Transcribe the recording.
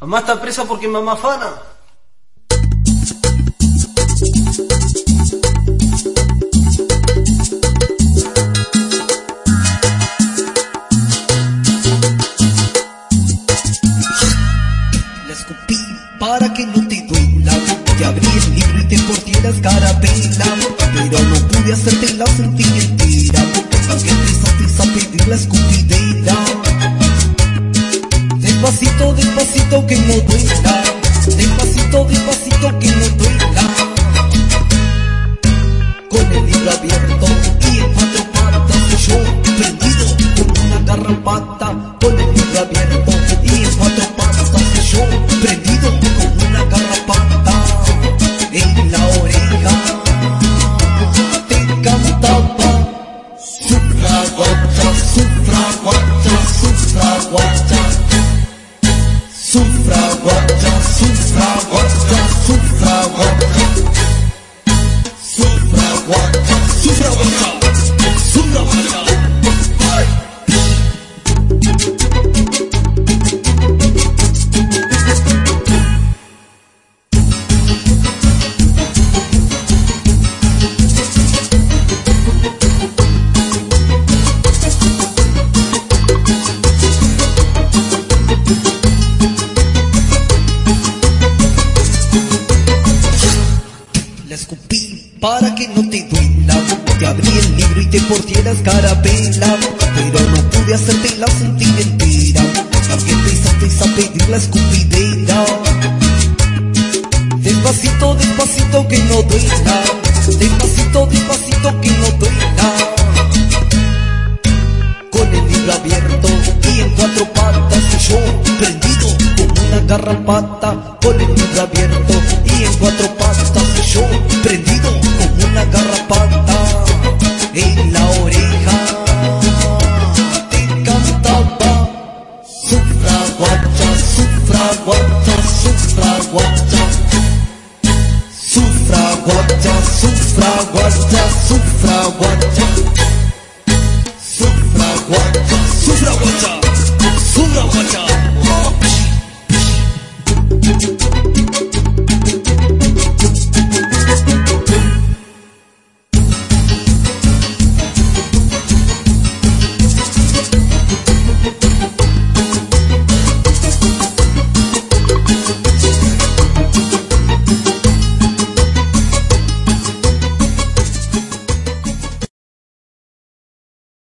Mamá está presa porque mamá fana. La escupí para que no te duela Te abrí el libro y te porté la escarapela Pero no pude hacerte la sentir entera la escupidera Despacito, que no duela Despacito, despacito que no duela Con el libro abierto y en cuatro patas Yo prendido como una garrapata. Con el libro abierto y en cuatro patas Yo prendido como una garrapata. En la oreja te cantaba Sufra guacha, sufra Sufra guacha, sufra guacha, sufra guacha escupí para que no te duela. Te abrí el libro y te porté la escarapela Pero no pude hacerte la sentir entera Aunque empezaste a pedir la escupidera. Despacito, despacito que no duela Despacito, despacito que no duela. Con el libro abierto y en cuatro patas Yo prendido como una garrapata. Con el libro abierto y en cuatro patas de la oreja te cantaba Sufra guacha, sufra guacha, sufra guacha Sufra guacha, sufra guacha, sufra guacha Sufra guacha, sufra guacha, sufra guacha